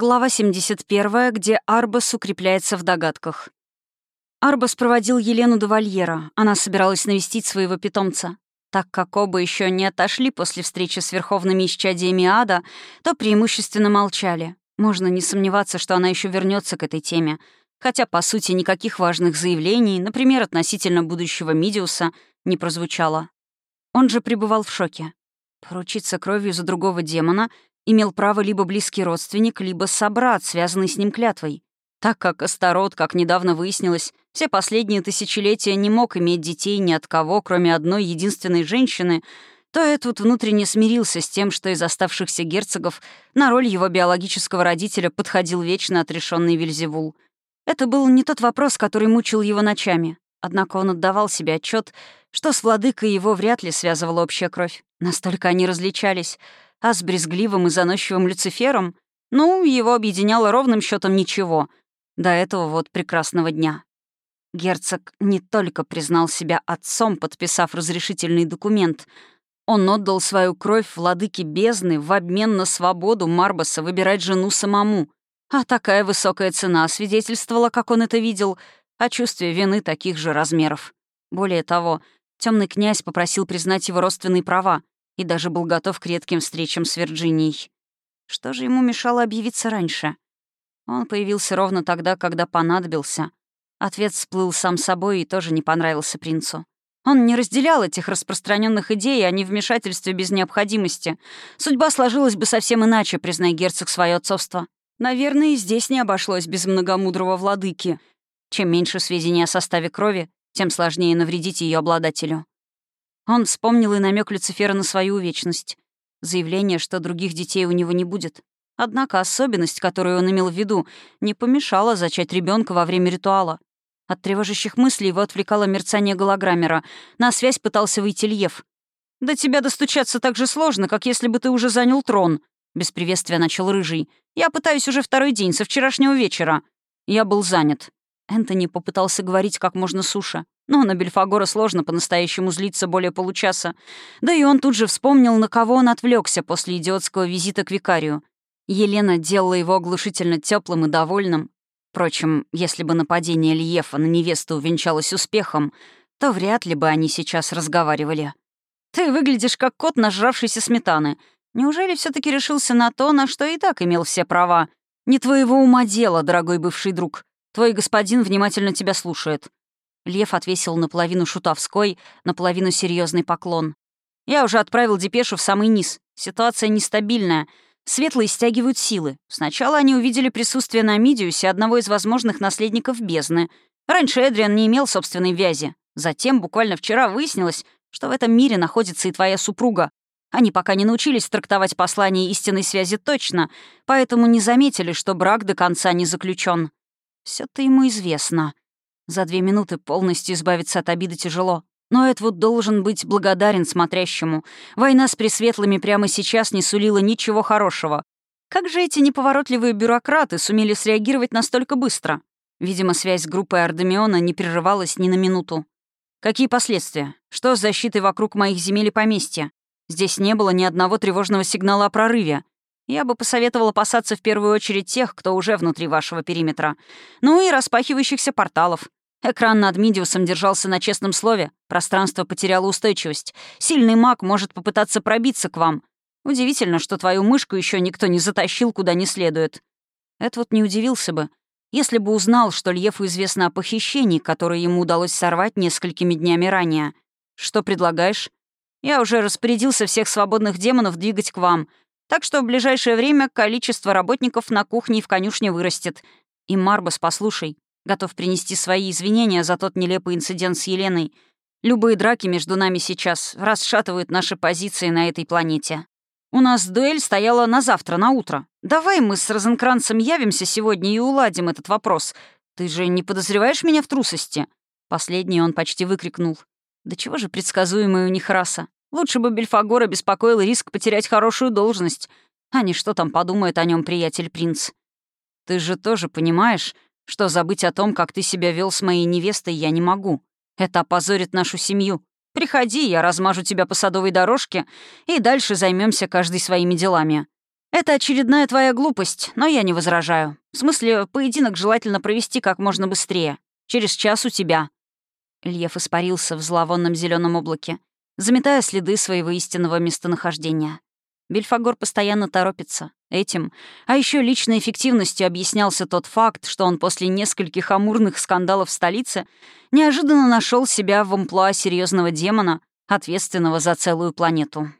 Глава 71, где Арбас укрепляется в догадках. Арбас проводил Елену до вольера. Она собиралась навестить своего питомца. Так как оба еще не отошли после встречи с верховными исчадиями ада, то преимущественно молчали. Можно не сомневаться, что она еще вернется к этой теме. Хотя, по сути, никаких важных заявлений, например, относительно будущего Мидиуса, не прозвучало. Он же пребывал в шоке. Поручиться кровью за другого демона имел право либо близкий родственник, либо собрат, связанный с ним клятвой. Так как Астарот, как недавно выяснилось, все последние тысячелетия не мог иметь детей ни от кого, кроме одной единственной женщины, то Эдвуд внутренне смирился с тем, что из оставшихся герцогов на роль его биологического родителя подходил вечно отрешенный Вильзевул. Это был не тот вопрос, который мучил его ночами. Однако он отдавал себе отчет, что с владыкой его вряд ли связывала общая кровь. Настолько они различались. А с брезгливым и заносчивым Люцифером, ну, его объединяло ровным счетом ничего — до этого вот прекрасного дня. Герцог не только признал себя отцом, подписав разрешительный документ, он отдал свою кровь владыке бездны в обмен на свободу Марбаса выбирать жену самому. А такая высокая цена свидетельствовала, как он это видел, о чувстве вины таких же размеров. Более того, темный князь попросил признать его родственные права и даже был готов к редким встречам с Вирджинией. Что же ему мешало объявиться раньше? Он появился ровно тогда, когда понадобился. Ответ всплыл сам собой и тоже не понравился принцу. Он не разделял этих распространенных идей о невмешательстве без необходимости. Судьба сложилась бы совсем иначе, признай герцог свое отцовство. Наверное, и здесь не обошлось без многомудрого владыки. Чем меньше сведений о составе крови, тем сложнее навредить ее обладателю. Он вспомнил и намек Люцифера на свою вечность. Заявление, что других детей у него не будет. Однако особенность, которую он имел в виду, не помешала зачать ребенка во время ритуала. От тревожащих мыслей его отвлекало мерцание голограммера. На связь пытался выйти Льев. «До тебя достучаться так же сложно, как если бы ты уже занял трон», — без приветствия начал Рыжий. «Я пытаюсь уже второй день, со вчерашнего вечера». Я был занят. Энтони попытался говорить как можно суше. Но на Бельфагора сложно по-настоящему злиться более получаса. Да и он тут же вспомнил, на кого он отвлекся после идиотского визита к викарию. Елена делала его оглушительно теплым и довольным. Впрочем, если бы нападение Льефа на невесту увенчалось успехом, то вряд ли бы они сейчас разговаривали. «Ты выглядишь как кот, нажравшийся сметаны. Неужели все таки решился на то, на что и так имел все права? Не твоего ума дело, дорогой бывший друг. Твой господин внимательно тебя слушает». Лев отвесил наполовину шутовской, наполовину серьезный поклон. «Я уже отправил депешу в самый низ. Ситуация нестабильная». Светлые стягивают силы. Сначала они увидели присутствие на Мидиусе одного из возможных наследников бездны. Раньше Эдриан не имел собственной вязи. Затем, буквально вчера, выяснилось, что в этом мире находится и твоя супруга. Они пока не научились трактовать послание истинной связи точно, поэтому не заметили, что брак до конца не заключен. Все то ему известно. За две минуты полностью избавиться от обиды тяжело. Но Эдвуд должен быть благодарен смотрящему. Война с Пресветлыми прямо сейчас не сулила ничего хорошего. Как же эти неповоротливые бюрократы сумели среагировать настолько быстро? Видимо, связь с группой Ардемиона не прерывалась ни на минуту. Какие последствия? Что с защитой вокруг моих земель и поместья? Здесь не было ни одного тревожного сигнала о прорыве. Я бы посоветовал опасаться в первую очередь тех, кто уже внутри вашего периметра. Ну и распахивающихся порталов. Экран над Мидиусом держался на честном слове. Пространство потеряло устойчивость. Сильный маг может попытаться пробиться к вам. Удивительно, что твою мышку еще никто не затащил куда не следует. Это вот не удивился бы, если бы узнал, что Льефу известно о похищении, которое ему удалось сорвать несколькими днями ранее. Что предлагаешь? Я уже распорядился всех свободных демонов двигать к вам, так что в ближайшее время количество работников на кухне и в конюшне вырастет. И, Марбас, послушай, Готов принести свои извинения за тот нелепый инцидент с Еленой. Любые драки между нами сейчас расшатывают наши позиции на этой планете. У нас дуэль стояла на завтра, на утро. Давай мы с Розенкранцем явимся сегодня и уладим этот вопрос. Ты же не подозреваешь меня в трусости?» Последний он почти выкрикнул. «Да чего же предсказуемая у них раса? Лучше бы Бельфагора беспокоил риск потерять хорошую должность, а не что там подумает о нем приятель-принц. Ты же тоже понимаешь, что забыть о том, как ты себя вел с моей невестой, я не могу. Это опозорит нашу семью. Приходи, я размажу тебя по садовой дорожке, и дальше займемся каждый своими делами». Это очередная твоя глупость, но я не возражаю. В смысле, поединок желательно провести как можно быстрее. Через час у тебя». Льев испарился в зловонном зеленом облаке, заметая следы своего истинного местонахождения. Бельфагор постоянно торопится. Этим, а еще личной эффективностью объяснялся тот факт, что он после нескольких амурных скандалов в столице неожиданно нашел себя в амплуа серьезного демона, ответственного за целую планету.